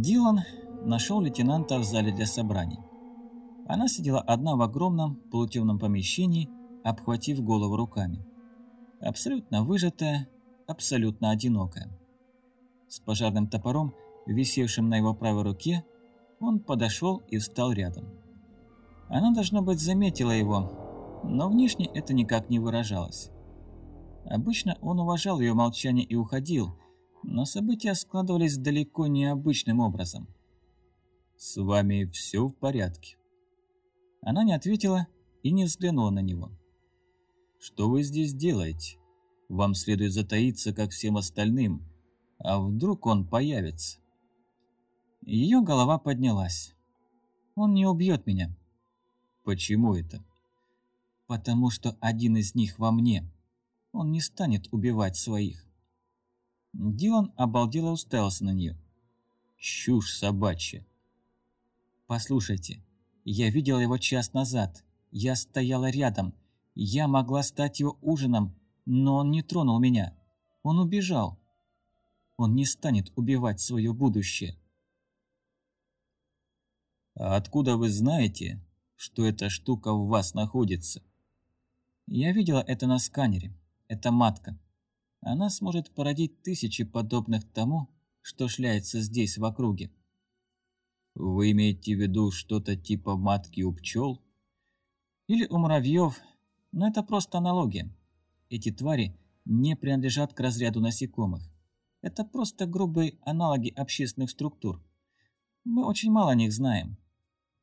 Дилан нашел лейтенанта в зале для собраний. Она сидела одна в огромном полутемном помещении, обхватив голову руками. Абсолютно выжатая, абсолютно одинокая. С пожарным топором, висевшим на его правой руке, он подошел и встал рядом. Она, должно быть, заметила его, но внешне это никак не выражалось. Обычно он уважал ее молчание и уходил, но события складывались далеко необычным образом. «С вами все в порядке?» Она не ответила и не взглянула на него. «Что вы здесь делаете? Вам следует затаиться, как всем остальным, а вдруг он появится?» Ее голова поднялась. «Он не убьет меня». «Почему это?» «Потому что один из них во мне. Он не станет убивать своих». Дилан обалдело уставился на нее. «Чушь собачья!» «Послушайте, я видела его час назад. Я стояла рядом. Я могла стать его ужином, но он не тронул меня. Он убежал. Он не станет убивать свое будущее». «А откуда вы знаете, что эта штука в вас находится?» «Я видела это на сканере. Это матка. Она сможет породить тысячи подобных тому, что шляется здесь в округе. Вы имеете в виду что-то типа матки у пчел? Или у муравьев, но это просто аналогия. Эти твари не принадлежат к разряду насекомых. Это просто грубые аналоги общественных структур. Мы очень мало о них знаем.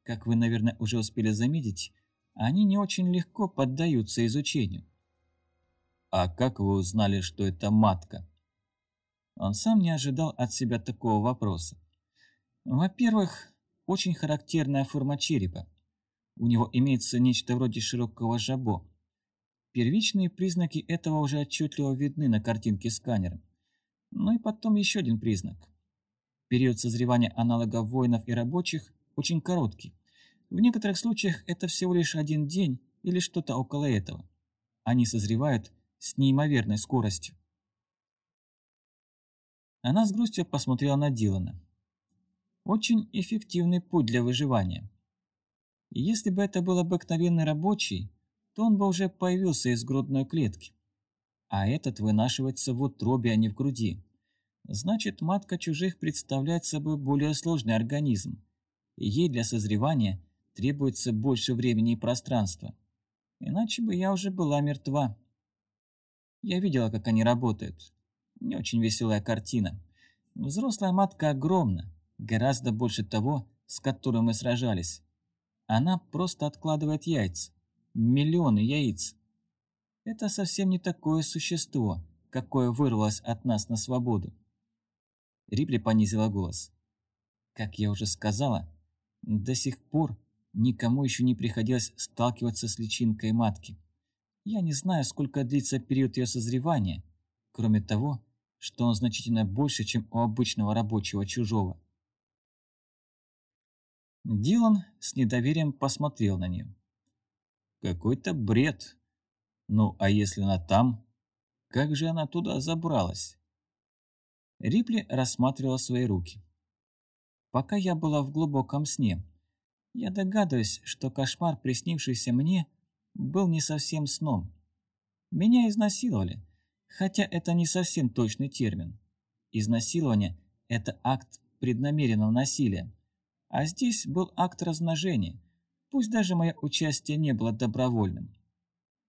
Как вы, наверное, уже успели заметить, они не очень легко поддаются изучению. «А как вы узнали, что это матка?» Он сам не ожидал от себя такого вопроса. Во-первых, очень характерная форма черепа. У него имеется нечто вроде широкого жабо. Первичные признаки этого уже отчетливо видны на картинке сканера. Ну и потом еще один признак. Период созревания аналогов воинов и рабочих очень короткий. В некоторых случаях это всего лишь один день или что-то около этого. Они созревают с неимоверной скоростью. Она с грустью посмотрела на Дилана. Очень эффективный путь для выживания. И если бы это был обыкновенный рабочий, то он бы уже появился из грудной клетки. А этот вынашивается в утробе, а не в груди. Значит, матка чужих представляет собой более сложный организм. И ей для созревания требуется больше времени и пространства. Иначе бы я уже была мертва. Я видела, как они работают. Не очень веселая картина. Взрослая матка огромна, гораздо больше того, с которым мы сражались. Она просто откладывает яйца. Миллионы яиц. Это совсем не такое существо, какое вырвалось от нас на свободу. Рипли понизила голос. Как я уже сказала, до сих пор никому еще не приходилось сталкиваться с личинкой матки. Я не знаю, сколько длится период ее созревания, кроме того, что он значительно больше, чем у обычного рабочего чужого. Дилан с недоверием посмотрел на нее. Какой-то бред. Ну, а если она там? Как же она туда забралась? Рипли рассматривала свои руки. Пока я была в глубоком сне, я догадываюсь, что кошмар, приснившийся мне, был не совсем сном. Меня изнасиловали, хотя это не совсем точный термин. Изнасилование – это акт преднамеренного насилия, а здесь был акт размножения, пусть даже мое участие не было добровольным.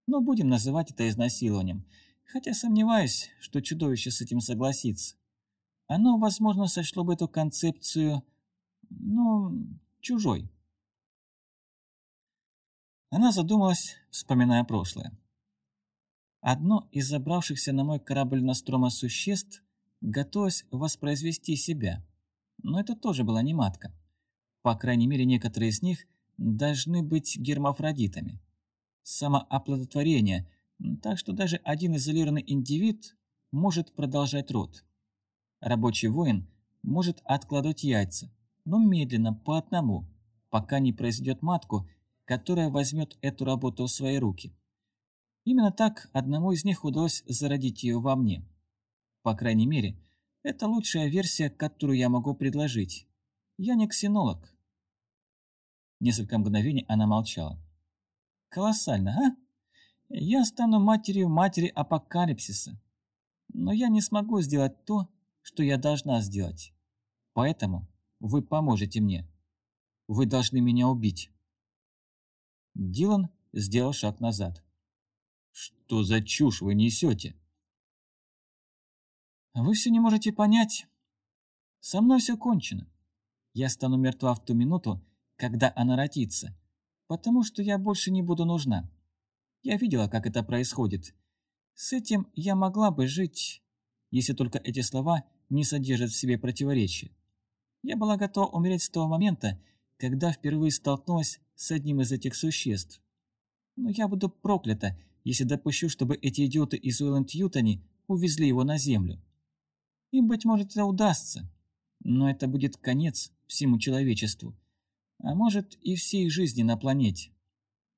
Но будем называть это изнасилованием, хотя сомневаюсь, что чудовище с этим согласится. Оно, возможно, сочло бы эту концепцию, ну, чужой. Она задумалась, вспоминая прошлое. Одно из забравшихся на мой корабль Настрома существ готовилось воспроизвести себя. Но это тоже была не матка. По крайней мере, некоторые из них должны быть гермафродитами. Самооплодотворение, так что даже один изолированный индивид может продолжать род. Рабочий воин может откладывать яйца, но медленно, по одному, пока не произойдет матку которая возьмет эту работу в свои руки. Именно так одному из них удалось зародить ее во мне. По крайней мере, это лучшая версия, которую я могу предложить, Я не ксенолог». Несколько мгновений она молчала. «Колоссально, а? Я стану матерью матери апокалипсиса. Но я не смогу сделать то, что я должна сделать. Поэтому вы поможете мне. Вы должны меня убить». Дилан сделал шаг назад. «Что за чушь вы несете?» «Вы все не можете понять. Со мной все кончено. Я стану мертва в ту минуту, когда она родится, потому что я больше не буду нужна. Я видела, как это происходит. С этим я могла бы жить, если только эти слова не содержат в себе противоречия. Я была готова умереть с того момента, когда впервые столкнулась с одним из этих существ. Но я буду проклята, если допущу, чтобы эти идиоты из Уэлланд-Ютани увезли его на землю. Им, быть может, это удастся, но это будет конец всему человечеству, а может и всей жизни на планете.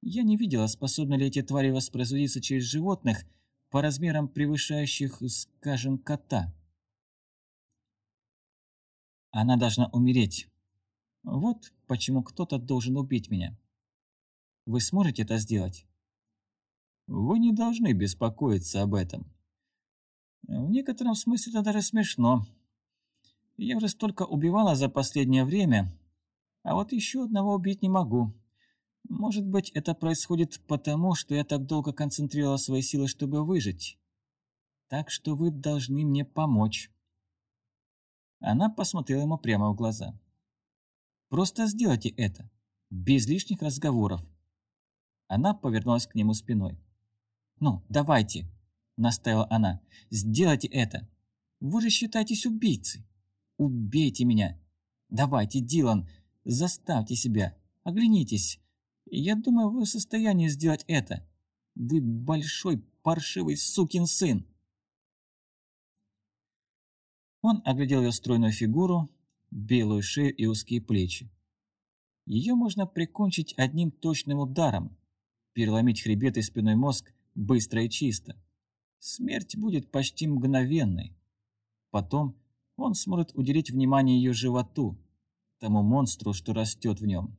Я не видела, способны ли эти твари воспроизводиться через животных по размерам превышающих, скажем, кота. Она должна умереть. Вот почему кто-то должен убить меня. Вы сможете это сделать? Вы не должны беспокоиться об этом. В некотором смысле это даже смешно. Я уже столько убивала за последнее время, а вот еще одного убить не могу. Может быть, это происходит потому, что я так долго концентрировала свои силы, чтобы выжить. Так что вы должны мне помочь. Она посмотрела ему прямо в глаза. Просто сделайте это, без лишних разговоров. Она повернулась к нему спиной. «Ну, давайте», — настаивала она, — «сделайте это. Вы же считаетесь убийцей. Убейте меня. Давайте, Дилан, заставьте себя. Оглянитесь. Я думаю, вы в состоянии сделать это. Вы большой паршивый сукин сын. Он оглядел ее стройную фигуру, белую шею и узкие плечи. Ее можно прикончить одним точным ударом, переломить хребет и спиной мозг быстро и чисто. Смерть будет почти мгновенной. Потом он сможет уделить внимание ее животу, тому монстру, что растет в нем.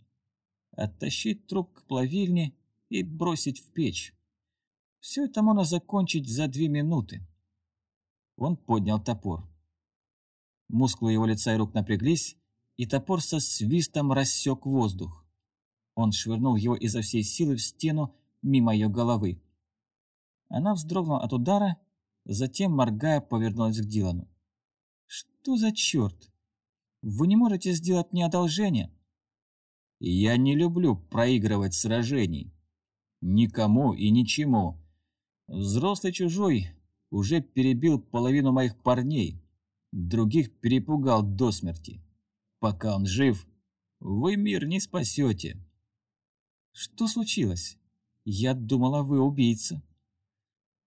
Оттащить труп к плавильне и бросить в печь. Все это можно закончить за две минуты. Он поднял топор. Мускулы его лица и рук напряглись, и топор со свистом рассек воздух. Он швырнул его изо всей силы в стену мимо ее головы. Она вздрогнула от удара, затем, моргая, повернулась к Дилану. Что за черт? Вы не можете сделать мне одолжение? Я не люблю проигрывать сражений. Никому и ничему. Взрослый чужой уже перебил половину моих парней, других перепугал до смерти. Пока он жив, вы мир не спасете. Что случилось? Я думала, вы убийца.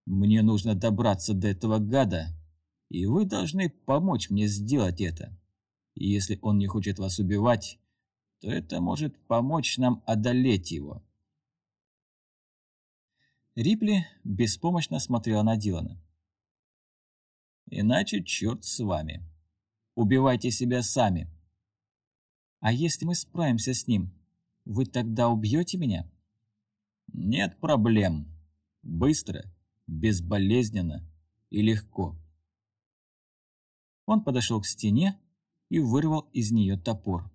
Мне нужно добраться до этого гада и вы должны помочь мне сделать это. Если он не хочет вас убивать, то это может помочь нам одолеть его. Рипли беспомощно смотрела на Дилана. «Иначе черт с вами. Убивайте себя сами». «А если мы справимся с ним, вы тогда убьете меня?» «Нет проблем. Быстро, безболезненно и легко». Он подошел к стене и вырвал из нее топор.